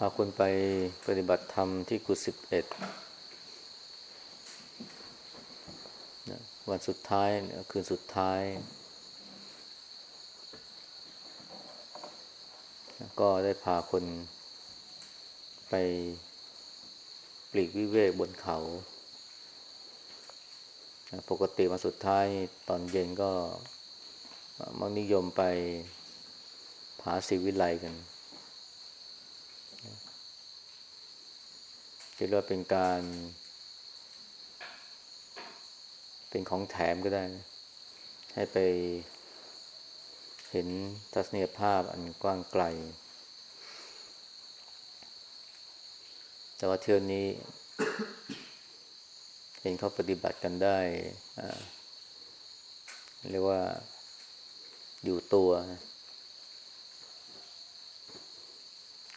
พาคุณไปปฏิบัติธรรมที่กุศิบเอ็ดวันสุดท้ายคืนสุดท้าย ก็ได้พาคนไปปลีกวิเวกบนเขา ปกติมาสุดท้ายตอนเย็นก็มักนิยมไปผาศิวิไลกันจะ เรียกว่าเป็นการ เป็นของแถมก็ได้นะให้ไปเห็นทัศนียภาพอันกว้างไกล แต่ว่าเที่ยวนี้ เห็นเขาปฏิบัติกันได้ เรียกว่าอยู่ตัวนะ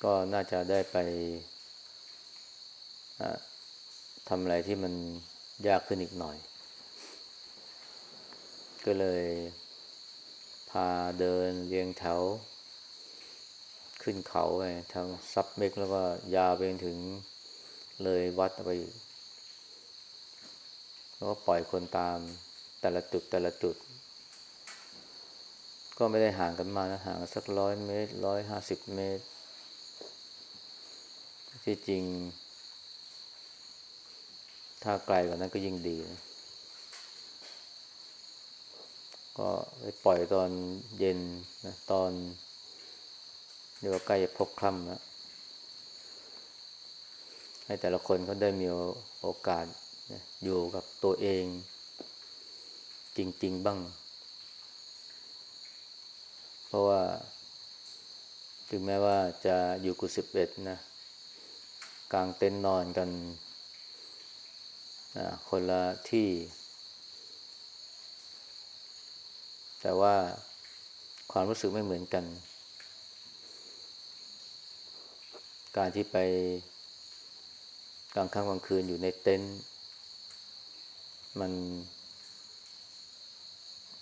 ก็น่าจะได้ไป ทำอะไรที่มันยากขึ้นอีกหน่อย ก็เลย พาเดินเรียงแถว ขึ้นเขาไปทางซับเมกแล้วก็ยาวไปถึงเลยวัดไปแล้วก็ปล่อยคนตามแต่ละจุดแต่ละจุด ก็ไม่ได้ห่างกันมานะห่างสักร้อยเมตรร้อยห้าสิบเมตร ที่จริง ถ้าไกลกว่านั้นก็ยิ่งดีนะก็ไปปล่อยตอนเย็นนะตอนเรียวใกล้จะพบค่ำนะให้แต่ละคนเขาได้มีโอกาสนะอยู่กับตัวเอง จริง ๆ บ้าง เพราะว่า ถึงแม้ว่าจะอยู่กุศิบเอ็ดนะกลางเต็นท์นอนกัน คนละที่ แต่ว่าความรู้สึกไม่เหมือนกัน การที่ไปกลางค่ำกลางคืนอยู่ในเต็นท์มัน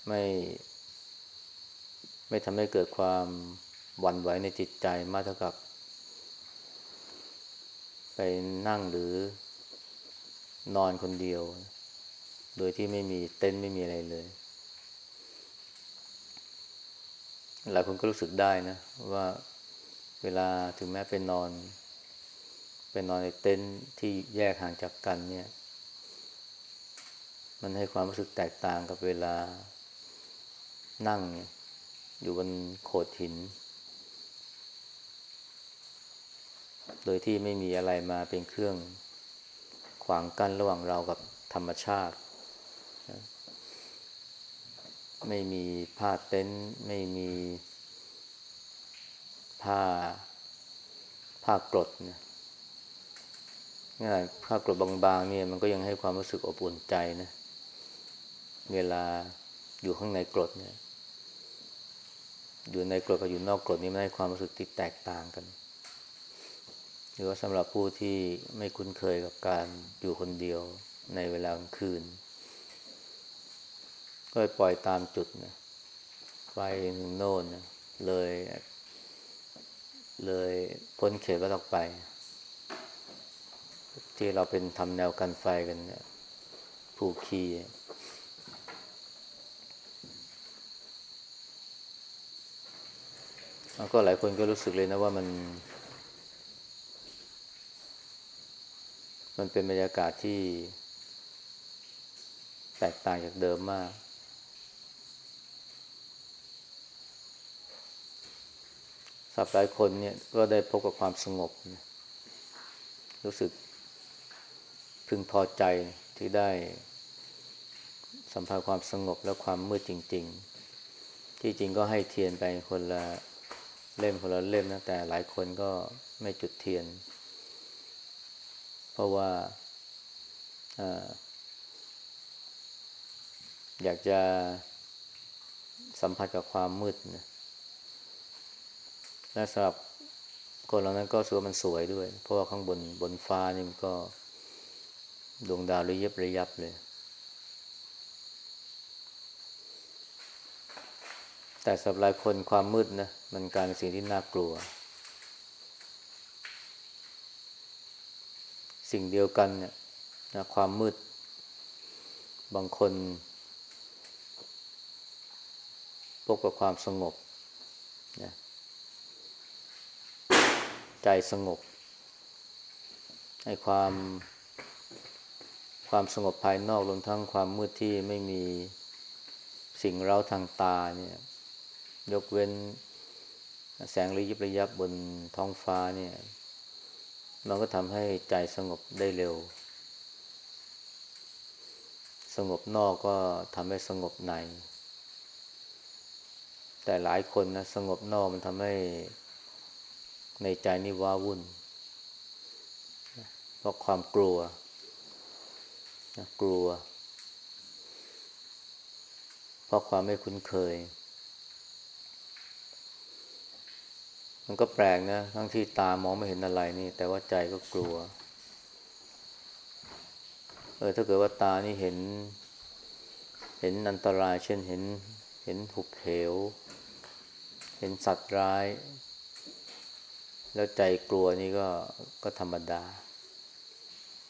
ไม่ ไม่ทำให้เกิดความหวั่นไหวในจิตใจมากเท่ากับ ไปนั่งหรือ นอนคนเดียว โดยที่ไม่มีเต็นท์ไม่มีอะไรเลย หลายคนก็รู้สึกได้นะ ว่าเวลาถึงแม้เป็นนอนเป็นนอนในเต็นท์ที่แยกห่างจากกันเนี่ย มันให้ความรู้สึกแตกต่างกับเวลานั่งอยู่บนโขดหิน โดยที่ไม่มีอะไรมาเป็นเครื่อง ขวางกั้นระหว่างเรากับธรรมชาติ ไม่มีผ้าเต็นท์ไม่มีผ้าผ้ากรดเนี่ยง่ายผ้ากรดบางๆเนี่ยมันก็ยังให้ความรู้สึกอบอุ่นใจนะเวลาอยู่ข้างในกรดเนี่ยอยู่ในกรดกับอยู่นอกกรดนี่มันให้ความรู้สึกที่แตกต่างกัน หรือว่าสำหรับผู้ที่ไม่คุ้นเคยกับการอยู่คนเดียวในเวลากลางคืน ก็ปล่อยตามจุดนะไปหนึ่งโน่นนะเลย เลยพ้นเขตวัดออกไป ที่เราเป็นทำแนวกันไฟกันเนี่ยผูกคีก็หลายคนก็รู้สึกเลยนะว่ามัน มันเป็นบรรยากาศที่แตกต่างจากเดิมมาก สับหลายคนเนี่ยก็ได้พบกับความสงบ รู้สึกพึงพอใจที่ได้สัมผัสความสงบและความมืดจริง ๆ ที่จริงก็ให้เทียนไปคนละเล่มคนละเล่มนะแต่หลายคนก็ไม่จุดเทียนเพราะว่าอยากจะสัมผัสกับความมืดนะและสำหรับคนเรานั้นก็สวยมันสวยด้วย เพราะว่าข้างบนบนฟ้านี่มันก็ดวงดาวระยิบระยับเลย แต่สำหรับหลายคนความมืดนะมันกลายเป็นสิ่งที่น่ากลัว สิ่งเดียวกันเนี่ยนะความมืด บางคนพบกับความสงบนะใจสงบให้ความความสงบภายนอกรวมทั้งความมืดที่ไม่มีสิ่งเร้าทางตาเนี่ย ยกเว้นแสงระยิบระยับบนท้องฟ้าเนี่ย มันก็ทำให้ใจสงบได้เร็ว สงบนอกก็ทำให้สงบใน แต่หลายคนนะสงบนอกมันทำให้ในใจนี่ว้าวุ่น เพราะความกลัวกลัว เพราะความไม่คุ้นเคย มันก็แปลกนะ ทั้งที่ตามองไม่เห็นอะไรนี่ แต่ว่าใจก็กลัว เออถ้าเกิดว่าตานี่เห็น เห็นอันตราย เช่นเห็น เห็นหุบเหว เห็นสัตว์ร้าย แล้วใจกลัวนี่ก็ก็ธรรมดา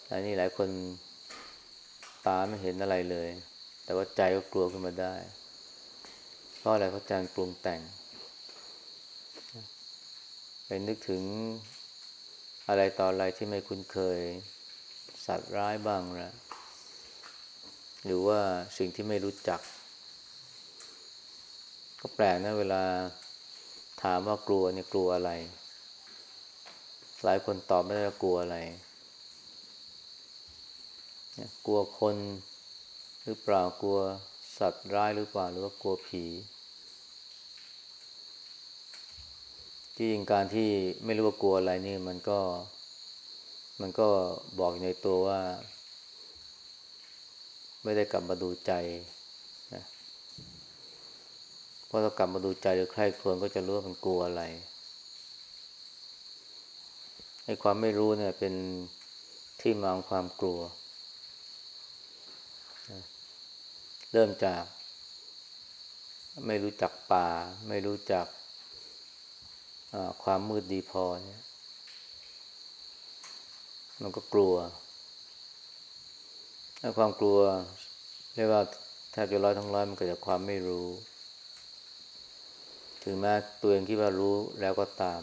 แต่นี่หลายคนตาไม่เห็นอะไรเลย แต่ว่าใจก็กลัวขึ้นมาได้ เพราะอะไรเพราะใจปรุงแต่ง ไปนึกถึงอะไรต่ออะไรที่ไม่คุ้นเคย สัตว์ร้ายบ้างนะหรือว่าสิ่งที่ไม่รู้จัก ก็แปลกนะเวลาถามว่ากลัวเนี่ยกลัวอะไร หลายคนตอบไม่ได้ว่ากลัวอะไรกลัวคนหรือเปล่ากลัวสัตว์ร้ายหรือเปล่าหรือว่ากลัวผี ที่จริงการที่ไม่รู้ว่ากลัวอะไรนี่มันก็ มันก็บอกในตัวว่า ไม่ได้กลับมาดูใจนะเพราะถ้ากลับมาดูใจหรือใครควรก็จะรู้ว่ามันกลัวอะไรไอ้ความไม่รู้เนี่ย เป็นที่มาของความกลัว เริ่มจาก ไม่รู้จักป่า ไม่รู้จัก ความมืดดีพอเนี่ย มันก็กลัวถ้าความกลัวเรียกว่าแทบจะร้อยทั้งร้อยมันเกิดจากความไม่รู้ ถึงแม้ตัวเองคิดว่ารู้แล้วก็ตาม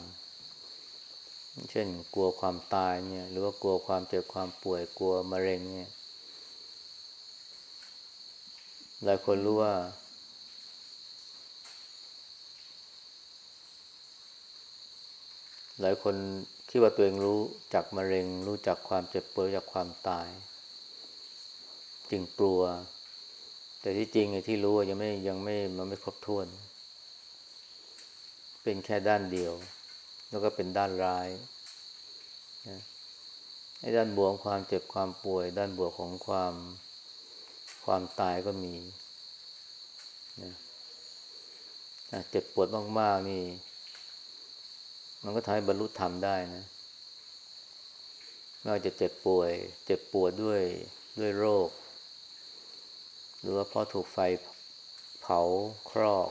เช่น กลัวความตายเนี่ย หรือว่ากลัวความเจ็บความป่วยกลัวมะเร็งเนี่ยหลายคนรู้ว่า หลายคนคิดว่าตัวเองรู้จักมะเร็ง รู้จักความเจ็บป่วยจากความตาย จึงกลัว แต่ที่จริงไอ้ที่รู้ยังไม่ยังไม่มันไม่ครบถ้วน เป็นแค่ด้านเดียว แล้วก็เป็นด้านร้ายไอ้ด้านบวกความเจ็บความป่วย ด้านบวกของความความตายก็มีนะเจ็บปวดมากๆนี่ มันก็ทำให้บรรลุธรรมได้นะไม่ว่าจะเจ็บป่วย เจ็บปวดด้วยด้วยโรค หรือว่าเพราะถูกไฟเผาครอก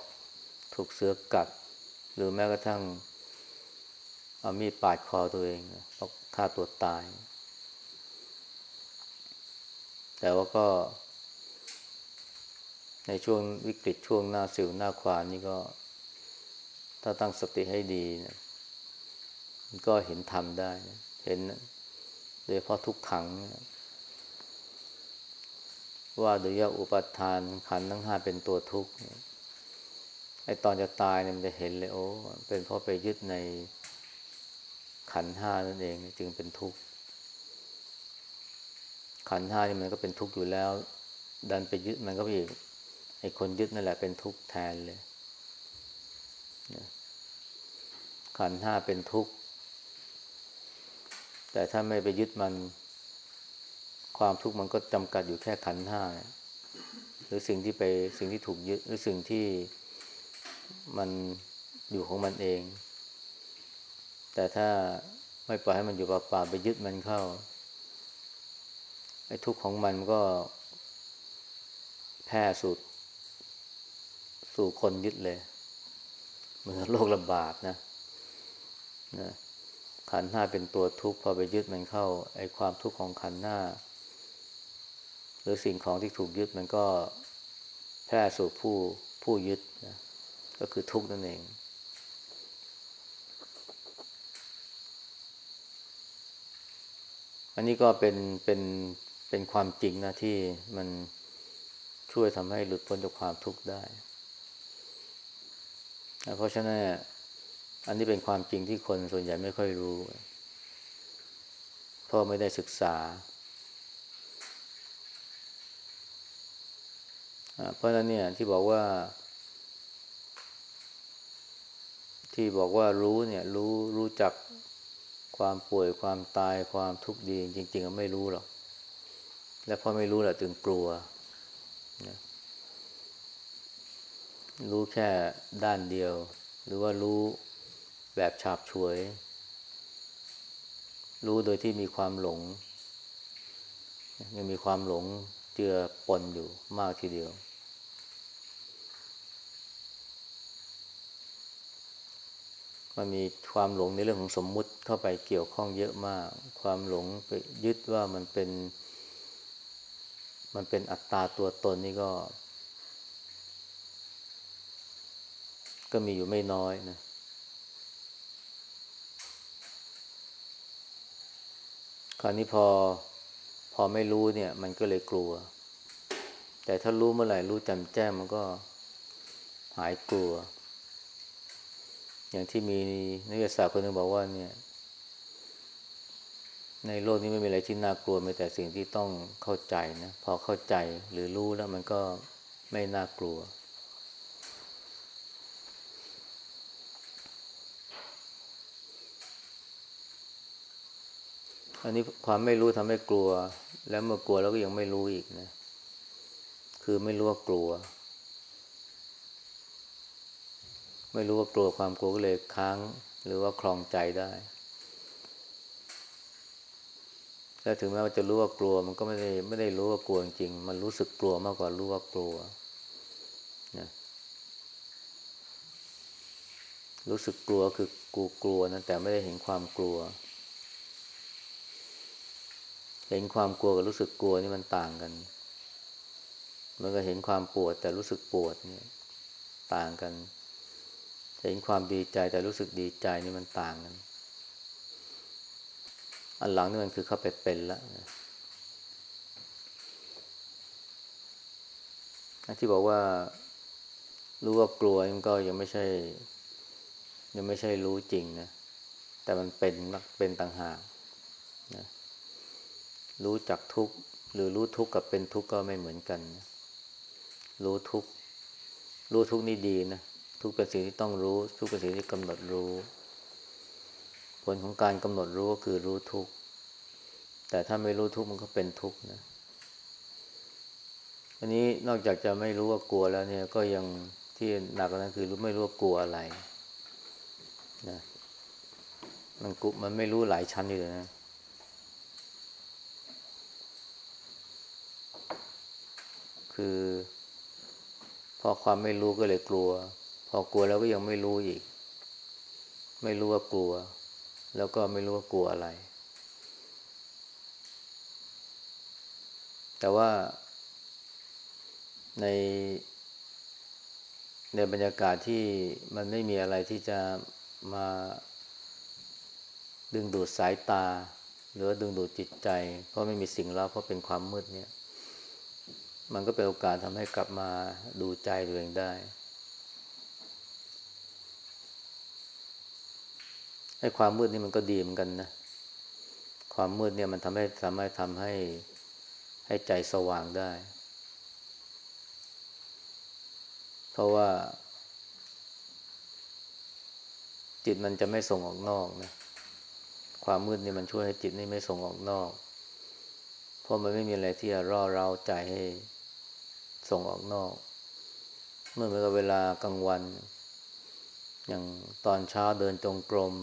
ถูกเสือกัด หรือแม้กระทั่งเอามีดปาดคอตัวเองเอาฆ่าตัวตาย แต่ว่าก็ ในช่วงวิกฤตช่วงหน้าสิวหน้าควานนี่ก็ ถ้าตั้งสติให้ดีนะ ก็เห็นธรรมได้ เห็นโดยเพราะทุกขัง ว่าโดยยอุปทานขันทั้งห้าเป็นตัวทุกข์ไอตอนจะตายเนี่ยมันจะเห็นเลยโอ้เป็นเพราะไปยึดในขันห้านั่นเองจึงเป็นทุกข์ขันห้านี่มันก็เป็นทุกข์อยู่แล้ว ดันไปยึดมันก็ไปอีกไอคนยึดนั่นแหละเป็นทุกข์แทนเลยขันห้าเป็นทุกข์ แต่ถ้าไม่ไปยึดมัน ความทุกข์มันก็จำกัดอยู่แค่ขันห้าหรือสิ่งที่ไปสิ่งที่ถูกยึดหรือสิ่งที่มันอยู่ของมันเอง แต่ถ้าไม่ปล่อยให้มันอยู่เปล่าๆไปยึดมันเข้าไอ้ทุกข์ของมันก็แพร่สุดสู่คนยึดเลย เหมือนโรคระบาดนะนะ ขันห้าเป็นตัวทุกข์พอไปยึดมันเข้าไอ้ความทุกข์ของขันธ์ห้าหรือสิ่งของที่ถูกยึดมันก็แพร่สู่ผู้ผู้ยึดนะก็คือทุกข์นั่นเอง อันนี้ก็เป็นเป็นเป็นความจริงนะที่มันช่วยทำให้หลุดพ้นจากความทุกข์ได้ เพราะฉะนั้น อันนี้เป็นความจริงที่คนส่วนใหญ่ไม่ค่อยรู้เพราะไม่ได้ศึกษา เพราะฉะนั้นเนี่ยที่บอกว่า ที่บอกว่ารู้เนี่ยรู้รู้จักความป่วยความตายความทุกข์ดี จริง ๆ ก็ไม่รู้หรอก และพอไม่รู้แหละถึงกลัวนะรู้แค่ด้านเดียว หรือว่ารู้ แบบฉาบฉวย รู้โดยที่มีความหลง ยังมีความหลงเจือปนอยู่มากทีเดียว มันมีความหลงในเรื่องของสมมุติเข้าไปเกี่ยวข้องเยอะมาก ความหลงไปยึดว่ามันเป็น มันเป็นอัตตาตัวตนนี่ก็ ก็มีอยู่ไม่น้อยนะ คราวนี้พอพอไม่รู้เนี่ย มันก็เลยกลัว แต่ถ้ารู้เมื่อไหร่รู้จำแจ้งมันก็หายกลัว อย่างที่มีนักวิทยาศาสตร์คนหนึ่งบอกว่าเนี่ย ในโลกนี้ไม่มีอะไรที่น่ากลัวมีแต่สิ่งที่ต้องเข้าใจนะ พอเข้าใจหรือรู้แล้วมันก็ไม่น่ากลัว อันนี้ความไม่รู้ทำให้กลัว แล้วเมื่อกลัวแล้วก็ยังไม่รู้อีกนะ คือไม่รู้ว่ากลัว ไม่รู้ว่ากลัวความกลัวก็เลยค้าง หรือว่าคลองใจได้ แล้วถึงแม้ว่าจะรู้ว่ากลัว มันก็ไม่ได้ไม่ได้รู้ว่ากลัวจริง มันรู้สึกกลัวมากกว่ารู้ว่ากลัวนะรู้สึกกลัวคือกูกลัวนะแต่ไม่ได้เห็นความกลัว เห็นความกลัวกับรู้สึกกลัวนี่มันต่างกัน มันก็เห็นความปวดแต่รู้สึกปวดเนี่ย ต่างกัน เห็นความดีใจแต่รู้สึกดีใจนี่มันต่างกัน อันหลังนี่มันคือเข้าไปเป็นแล้วนะที่บอกว่า รู้ว่ากลัวมันก็ยังไม่ใช่ ยังไม่ใช่รู้จริงนะ แต่มันเป็นเป็นต่างหากนะ รู้จักทุกข์หรือรู้ทุกข์กับเป็นทุกข์ก็ไม่เหมือนกันรู้ทุกข์รู้ทุกข์นี่ดีนะทุกเป็นสิ่งที่ต้องรู้ ทุกเป็นสิ่งที่กำหนดรู้ ผลของการกำหนดรู้ก็คือรู้ทุกข์แต่ถ้าไม่รู้ทุกข์มันก็เป็นทุกข์นะอันนี้นอกจากจะไม่รู้ว่ากลัวแล้วเนี่ย ก็ยังที่หนักกว่านั้นคือรู้ไม่รู้ว่ากลัวอะไรนะมันกุมันไม่รู้หลายชั้นอยู่นะ คือพอความไม่รู้ก็เลยกลัว พอกลัวแล้วก็ยังไม่รู้อีก ไม่รู้ว่ากลัว แล้วก็ไม่รู้ว่ากลัวอะไร แต่ว่าใน ในบรรยากาศที่มันไม่มีอะไรที่จะมาดึงดูดสายตา หรือดึงดูดจิตใจ เพราะไม่มีสิ่งแล้วเพราะเป็นความมืดเนี่ย มันก็เป็นโอกาสทำให้กลับมาดูใจตัวเองได้ให้ความมืดนี่มันก็ดีเหมือนกันนะ ความมืดเนี่ยมันทำให้สามารถทำให้ให้ใจสว่างได้ เพราะว่า จิตมันจะไม่ส่งออกนอกนะ ความมืดนี่มันช่วยให้จิตนี่ไม่ส่งออกนอก เพราะมันไม่มีอะไรที่จะร่อเราใจให้ ส่งออกนอก เมื่อเมื่อเวลากลางวัน อย่างตอนเช้าเดินจงกรม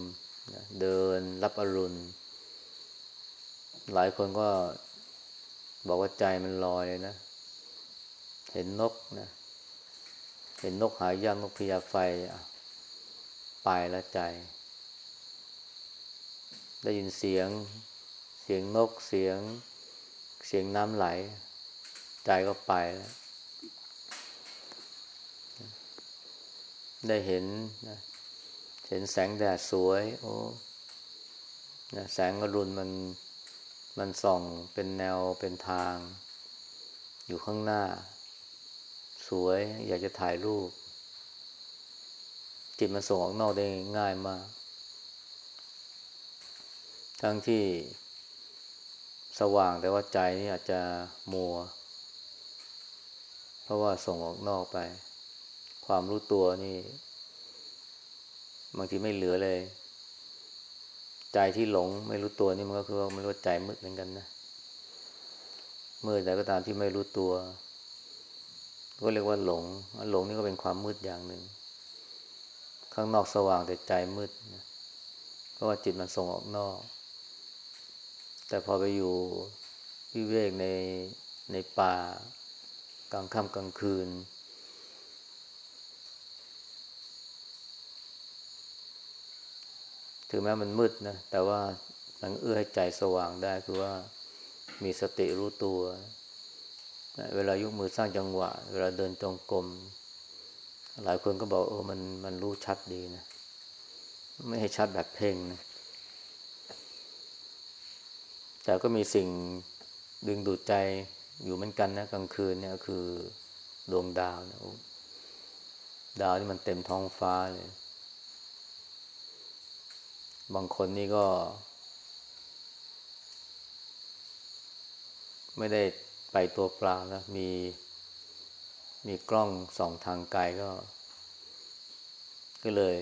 เดินรับอรุณ หลายคนก็บอกว่าใจมันลอยเลยนะ เห็นนกนะ เห็นนกหายากนกพญาไฟไปแล้วใจ ได้ยินเสียง เสียงนกเสียง เสียงน้ำไหล ใจก็ไปแล้ว ได้เห็นนะเห็นแสงแดดสวย โอ้นะแสงอรุณมันมันส่องเป็นแนวเป็นทาง อยู่ข้างหน้า สวย อยากจะถ่ายรูป จิตมันส่งออกนอกได้ง่ายมาก ทั้งที่สว่างแต่ว่าใจนี่อาจจะมัว เพราะว่าส่งออกนอกไป ความรู้ตัวนี่ บางทีไม่เหลือเลย ใจที่หลงไม่รู้ตัวนี่มันก็คือว่าไม่รู้ใจมืดเหมือนกันนะเมื่อแต่ก็ตามที่ไม่รู้ตัว ก็เรียกว่าหลงหลงนี่ก็เป็นความมืดอย่างหนึ่ง ข้างนอกสว่างแต่ใจมืดนะเพราะว่าจิตมันส่งออกนอก แต่พอไปอยู่วิเวกในในป่ากลางค่ำกลางคืน ถึงแม้มันมืดนะ แต่ว่ามันเอื้อให้ใจสว่างได้คือว่ามีสติรู้ตัว เวลายกมือสร้างจังหวะ เวลาเดินจงกรมหลายคนก็บอกโอ้มันมันรู้ชัดดีนะ ไม่ให้ชัดแบบเพ่งนะแต่ก็มีสิ่งดึงดูดใจอยู่เหมือนกันนะกลางคืนเนี่ยคือดวงดาวนะดาวที่มันเต็มท้องฟ้าเลย บางคนนี่ก็ ไม่ได้ไปตัวเปล่าแล้วมี มีกล้องส่องทางไกลก็ ก็เลย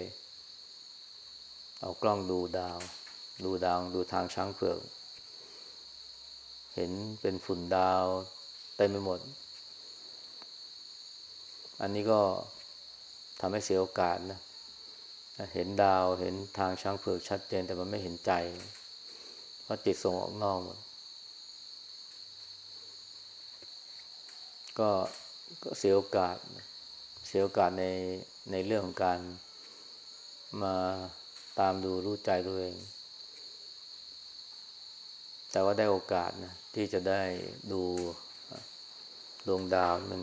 เอากล้องดูดาว ดูดาวดูทางช้างเผือกเห็นเป็นฝุ่นดาวเต็มไปหมด อันนี้ก็ทำให้เสียโอกาสนะ เห็นดาวเห็นทางช้างเผือกชัดเจน แต่มันไม่เห็นใจ เพราะจิตส่งออกนอกหมดก็ก็เสียโอกาส เสียโอกาสในในเรื่องของการมาตามดูรู้ใจตัวเอง แต่ว่าได้โอกาสนะที่จะได้ดูดวงดาวมัน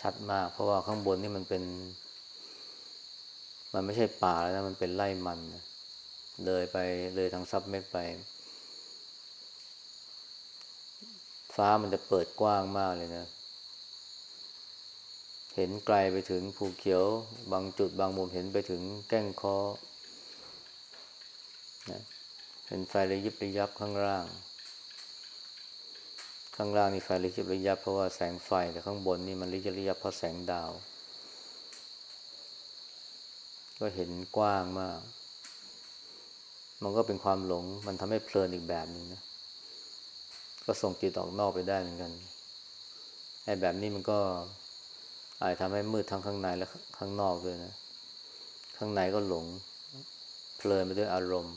ชัดมาก เพราะว่าข้างบนนี่มันเป็น มันไม่ใช่ป่าแล้วนะมันเป็นไร่มันเลยไปเลยทางซับเมกไป ฟ้ามันจะเปิดกว้างมากเลยนะ เห็นไกลไปถึงภูเขียว บางจุดบางมุมเห็นไปถึงแก้งคอนะเห็นไฟระยิบระยับข้างล่าง ข้างล่างนี่ไฟระยิบระยับเพราะว่าแสงไฟแต่ข้างบนนี่มันระยิบระยับเพราะแสงดาว ก็เห็นกว้างมาก มันก็เป็นความหลง มันทำให้เพลินอีกแบบนึงนะ ก็ส่งจิตออกนอกไปได้เหมือนกัน ไอ้แบบนี้มันก็อาจทำให้มืดทั้งข้างในและข้างนอกด้วยนะ ข้างในก็หลง เพลินไปด้วยอารมณ์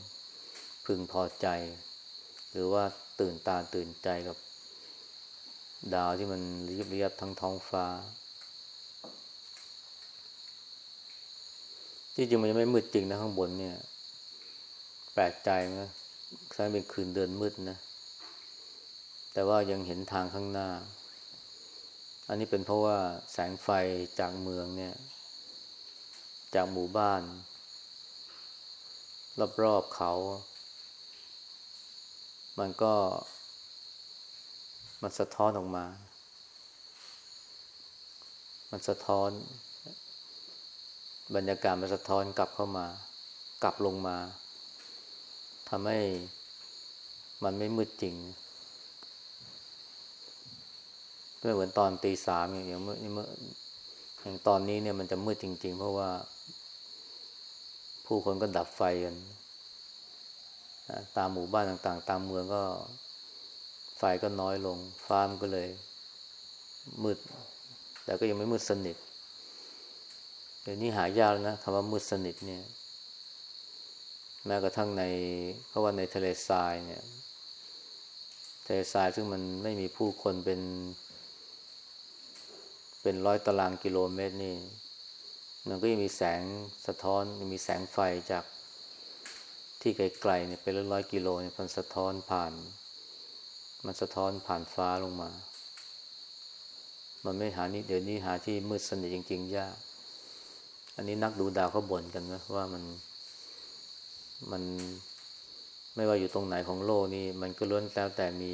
พึงพอใจ หรือว่าตื่นตาตื่นใจกับ ดาวที่มันรีบเรียบทั้งท้องฟ้า ที่จริงมันยังไม่มืดจริงนะข้างบนเนี่ย แปลกใจนะคล้ายเป็นคืนเดินมืดนะ แต่ว่ายังเห็นทางข้างหน้า อันนี้เป็นเพราะว่าแสงไฟจากเมืองเนี่ย จากหมู่บ้าน รอบๆเขา มันก็ มันสะท้อนออกมา มันสะท้อน บรรยากาศมันสะท้อนกลับเข้ามากลับลงมาทำให้มันไม่มืดจริงไม่เหมือนตอนตีสามอย่างเมื่อเมื่ออย่างตอนนี้เนี่ยมันจะมืดจริง ๆ เพราะว่า ผู้คนก็ดับไฟกันตามหมู่บ้านต่าง ๆ ตามเมืองก็ ไฟก็น้อยลงฟ้ามก็เลย มืด แต่ก็ยังไม่มืดสนิท ดี๋ยวนี้หายากแล้วนะคำว่ามืดสนิทเนี่ย แม้กระทั่งในเขาว่าในทะเลทรายเนี่ย ทะเลทรายซึ่งมันไม่มีผู้คนเป็น เป็นร้อยตารางกิโลเมตรนี่ มันก็ยังมีแสงสะท้อนมีแสงไฟจากที่ไกลๆเนี่ยเป็นร้อยๆกิโลเนี่ยมันสะท้อนผ่าน มันสะท้อนผ่านฟ้าลงมา มันไม่หานี่เดี๋ยวนี้หาที่มืดสนิทจริง ๆ ยาก อันนี้นักดูดาวเขาบ่นกันนะว่ามันมันไม่ว่าอยู่ตรงไหนของโลกนี่มันก็ล้วนแล้วแต่มี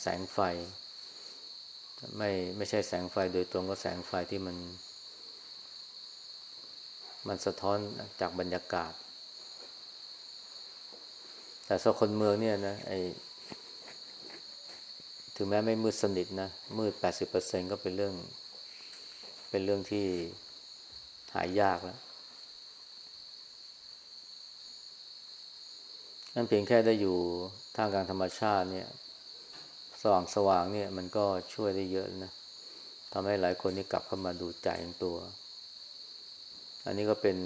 แสงไฟ ไม่ไม่ใช่แสงไฟโดยตรงก็แสงไฟที่มัน มันสะท้อนจากบรรยากาศ แต่สคนเมืองเนี่ยนะไอถึงแม้ไม่มืดสนิทนะมืดแปดสิบเปอร์เซ็นก็เป็นเรื่อง เป็นเรื่องที่ หายยากแล้วนั่นเพียงแค่ได้อยู่ท่ามกลางธรรมชาติเนี่ย สว่างสว่างเนี่ย มันก็ช่วยได้เยอะนะทำให้หลายคนนี่กลับเข้ามาดูใจของตัว อันนี้ก็เป็น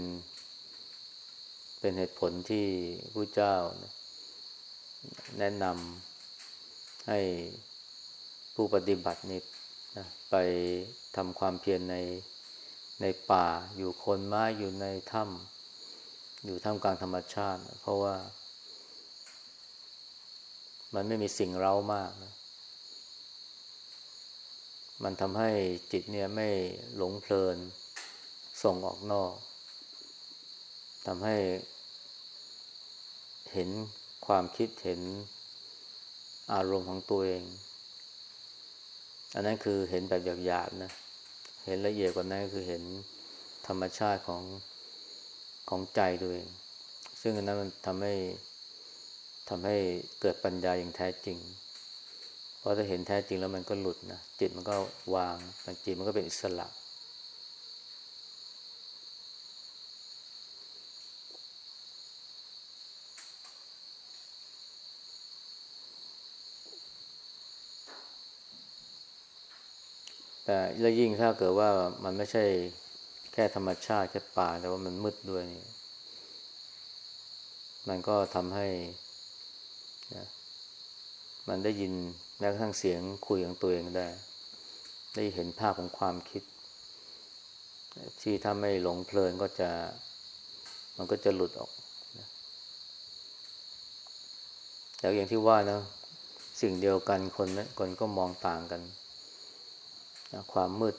เป็นเหตุผลที่พระเจ้าแนะนำให้ผู้ปฏิบัตินี่นะไปทำความเพียรใน ในป่า อยู่คนไม้อยู่ในถ้ำอยู่ท่ามกลางธรรมชาติ เพราะว่า มันไม่มีสิ่งเร้ามากนะมันทำให้จิตเนี่ยไม่หลงเพลินส่งออกนอกทำให้เห็นความคิดเห็นอารมณ์ของตัวเอง อันนั้นคือเห็นแบบหยาบๆนะ เห็นละเอียดกว่านั้นก็คือเห็นธรรมชาติของของใจตัวเอง ซึ่งอันนั้นมันทำให้ทำให้เกิดปัญญาอย่างแท้จริง เพราะถ้าเห็นแท้จริงแล้วมันก็หลุดนะจิตมันก็วางจิตมันก็เป็นอิสระ แต่แล้วยิ่งถ้าเกิดว่ามันไม่ใช่แค่ธรรมชาติแค่ป่า แต่ว่ามันมืดด้วยนี่ มันก็ทำให้มันได้ยินแม้กระทั่งเสียงคุยของตัวเองได้ ได้เห็นภาพของความคิด ที่ถ้าไม่หลงเพลินก็จะ มันก็จะหลุดออกแต่อย่างที่ว่านะ สิ่งเดียวกันคนคนก็มองต่างกัน ความมืด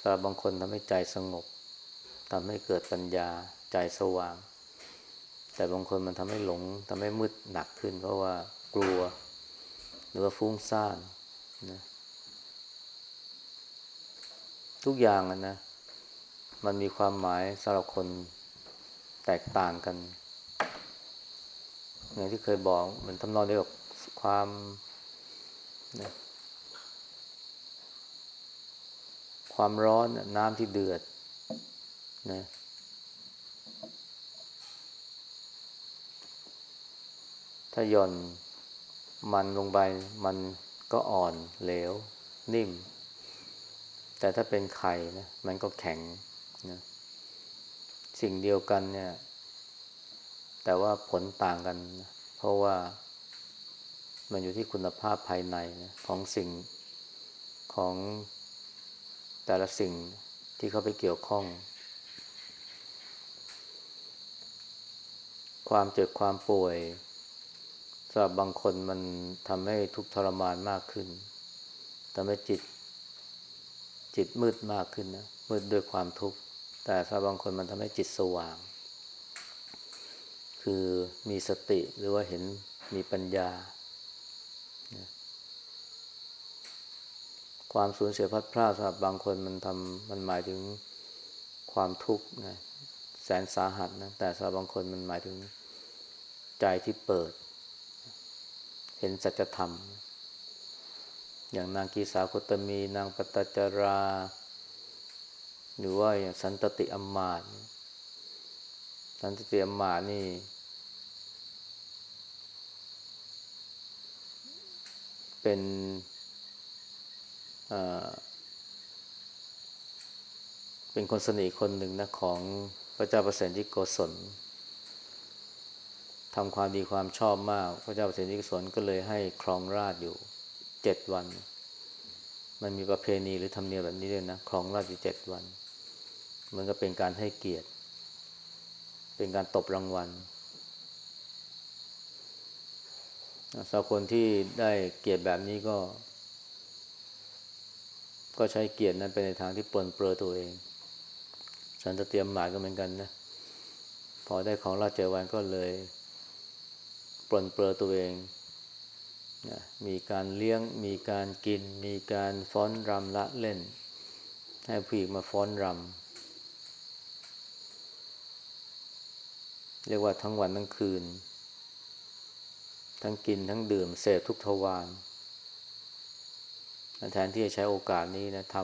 สำหรับบางคนทำให้ใจสงบทำให้เกิดปัญญาใจสว่าง แต่บางคนมันทำให้หลงทำให้มืดหนักขึ้น เพราะว่ากลัว หรือว่าฟุ้งซ่านนะทุกอย่างนะ มันมีความหมายสำหรับคนแตกต่างกัน อย่างที่เคยบอกเหมือนทำนองเดียวกับความนะ ความร้อนน้ำที่เดือดนะถ้าย่อนมันลงไปมันก็อ่อนเหลว นิ่ม แต่ถ้าเป็นไข่นะมันก็แข็งนะสิ่งเดียวกันเนี่ย แต่ว่าผลต่างกันนะเพราะว่ามันอยู่ที่คุณภาพภายในนะของสิ่งของ แต่ละสิ่งที่เขาไปเกี่ยวข้อง ความเจ็บความป่วยสำหรับบางคนมันทำให้ทุกทรมานมากขึ้นทำให้จิต จิตมืดมากขึ้นนะมืดด้วยความทุกข์ แต่สำหรับบางคนมันทำให้จิตสว่าง คือมีสติหรือว่าเห็นมีปัญญา ความสูญเสียพัดพลาดสำหรับบางคนมันทำมันหมายถึงความทุกข์นะแสนสาหัสนะแต่สำหรับบางคนมันหมายถึงใจที่เปิด เห็นสัจธรรม อย่างนางกีสาโคตมีนางปตจรา หรือว่าอย่างสันตติอมมาตสันตติอมมาตนี่เป็น เป็นคนสนิทคนหนึ่งนะของพระเจ้าประเสริฐที่โกศลทำความดีความชอบมาก พระเจ้าเสนิกสนก็เลยให้ครองราชอยู่เจ็ดวัน มันมีประเพณีหรือธรรมเนียมแบบนี้ด้วยนะครองราชอยู่เจ็ดวัน มันก็เป็นการให้เกียรติ เป็นการตบรางวัลสำหรับคนที่ได้เกียรติแบบนี้ก็ ก็ใช้เกียรตินั้นไปในทางที่ปลนเปลือตัวเอง ฉันจะเตรียมหมายก็เหมือนกันนะ พอได้ของราชวันก็เลยปลนเปลือตัวเองนะมีการเลี้ยง มีการกิน มีการฟ้อนรำละเล่น ให้ผู้หญิงมาฟ้อนรำเรียกว่าทั้งวันทั้งคืน ทั้งกินทั้งดื่มเสพทุกทวาร แทนที่จะใช้โอกาสนี้นะท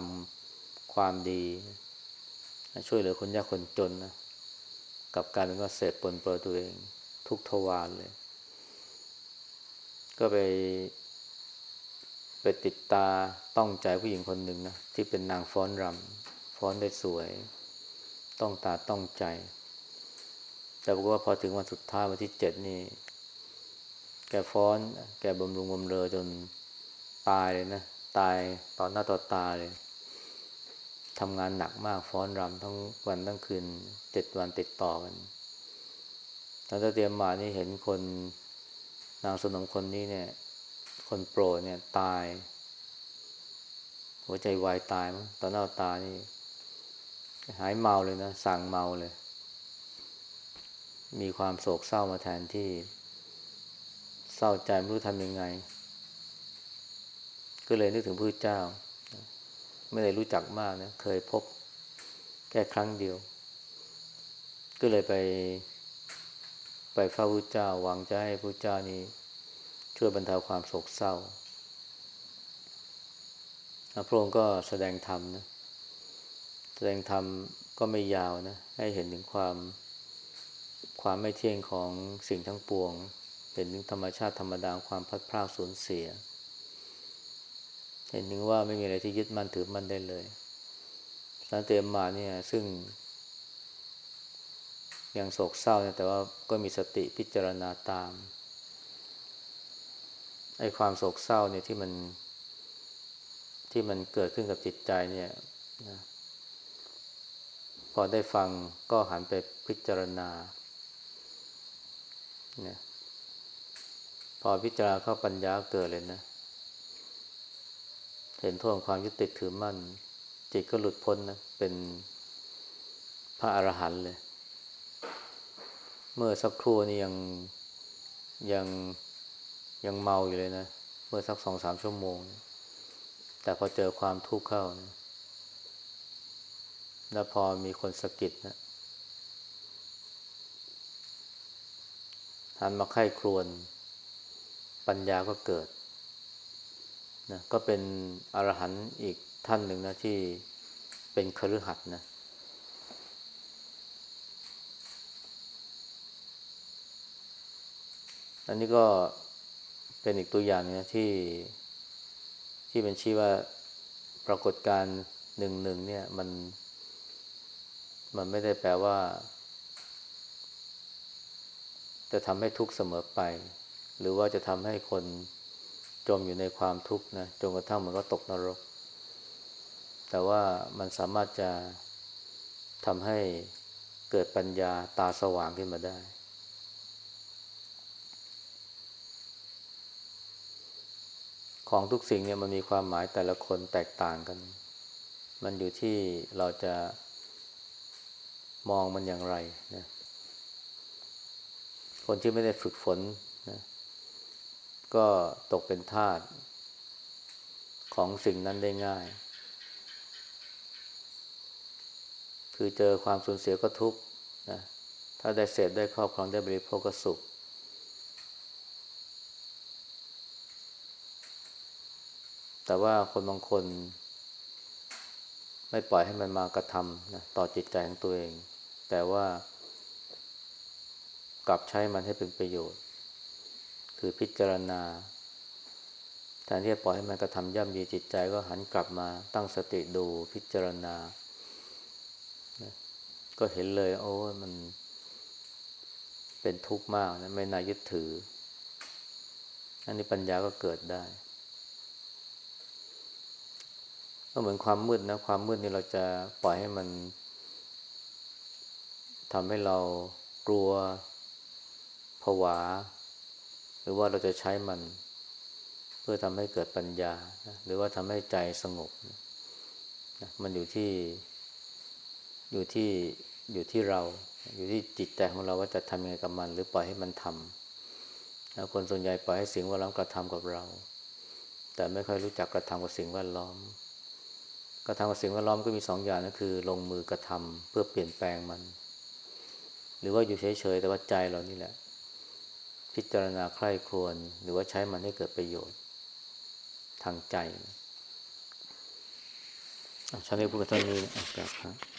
ำความดี ช่วยเหลือคนยากคนจนนะกับการเป็นว่าเสพปนเปื้อตัวเอง ทุกทวารเลย ก็ไปไปติดตาต้องใจผู้หญิงคนหนึ่งนะที่เป็นนางฟ้อนรำฟ้อนได้สวย ต้องตาต้องใจ แต่บอกว่าพอถึงวันสุดท้ายวันที่เจ็ดนี่ แกฟ้อน แกบำรุงบำเรอจนตายเลยนะ ตายต่อหน้าต่อตาเลยทำงานหนักมากฟ้อนรำทั้งวันทั้งคืนเจ็ดวันติดต่อกันตอนเตรียมมานี่เห็นคนนางสนมคนนี้เนี่ย คนโปรเนี่ยตาย หัวใจวายตายมั้งตอนหน้าตานี่ หายเมาเลยนะสั่งเมาเลย มีความโศกเศร้ามาแทนที่ เศร้าใจไม่รู้ทำยังไง ก็เลยนึกถึงพระเจ้า ไม่ได้รู้จักมากนะเคยพบแค่ครั้งเดียว ก็เลยไป ไปเฝ้าพระเจ้าหวังจะให้พระเจ้านี้ ช่วยบรรเทาความโศกเศร้าพระองค์ก็แสดงธรรมนะแสดงธรรมก็ไม่ยาวนะ ให้เห็นถึงความความไม่เที่ยงของสิ่งทั้งปวง เห็นถึงธรรมชาติธรรมดาความพัดพลาดสูญเสีย เห็นถึงว่าไม่มีอะไรที่ยึดมั่นถือมั่นได้เลยสันเตมมาเนี่ย ซึ่ง ยังโศกเศร้าเนี่ยแต่ว่าก็มีสติพิจารณาตามไอ้ความโศกเศร้าเนี่ยที่มันที่มันเกิดขึ้นกับจิตใจเนี่ยนะพอได้ฟังก็หันไปพิจารณาเนี่ยพอพิจารณาเข้าปัญญาเกิดเลยนะ เห็นโทษของความยึดติดถือมั่น จิตก็หลุดพ้นนะ เป็นพระอรหันต์เลย เมื่อสักครู่นี่ยังยังยังเมาอยู่เลยนะ เมื่อสักสองสามชั่วโมง แต่พอเจอความทุกข์เข้านะแล้วพอมีคนสะกิดนะหันมาไข้ครวน ปัญญาก็เกิด นะก็เป็นอรหันต์อีกท่านหนึ่งนะที่เป็นคฤหัสถ์นะอันนี้ก็เป็นอีกตัวอย่างนะที่ที่เป็นชี้ว่าปรากฏการหนึ่งหนึ่งเนี่ยมัน มันไม่ได้แปลว่า จะทำให้ทุกข์เสมอไป หรือว่าจะทำให้คน จมอยู่ในความทุกข์นะจนกระทั่งมันก็ตกนรก แต่ว่ามันสามารถจะทำให้เกิดปัญญาตาสว่างขึ้นมาได้ ของทุกสิ่งเนี่ยมันมีความหมายแต่ละคนแตกต่างกัน มันอยู่ที่เราจะมองมันอย่างไรนะคนที่ไม่ได้ฝึกฝน ก็ตกเป็นทาสของสิ่งนั้นได้ง่าย คือเจอความสูญเสียก็ทุกข์นะ ถ้าได้เสพได้ครอบครองได้บริโภคก็สุข แต่ว่าคนบางคน ไม่ปล่อยให้มันมากระทำนะต่อจิตใจของตัวเอง แต่ว่ากลับใช้มันให้เป็นประโยชน์ คือพิจารณาแทนที่จะปล่อยให้มันกระทำย่ำยีจิตใจก็หันกลับมาตั้งสติดูพิจารณา ก็เห็นเลย โอ้มันเป็นทุกข์มากนะไม่น่ายึดถือ อันนี้ปัญญาก็เกิดได้ ก็เหมือนความมืดนะ ความมืดนี่เราจะปล่อยให้มันทำให้เรากลัวผวา รือว่าเราจะใช้มัน เพื่อทำให้เกิดปัญญา หรือว่าทำให้ใจสงบ มันอยู่ที่ อยู่ที่อยู่ที่เรา อยู่ที่จิตใจของเราว่าจะทำยังไงกับมัน หรือปล่อยให้มันทำคนส่วนใหญ่ปล่อยให้สิ่งแวดล้อมกระทำกับเรา แต่ไม่ค่อยรู้จักกระทำกับสิ่งแวดล้อมกระทำกับสิ่งแวดล้อมก็มีสองอย่างนั่นคือ ลงมือกระทำเพื่อเปลี่ยนแปลงมัน หรือว่าอยู่เฉยๆแต่ว่าใจเรานี่แหละ พิจารณาใคร่ครวญหรือว่าใช้มันให้เกิดประโยชน์ทางใจชั้นนี้พูดกันตอนนี้นะครับ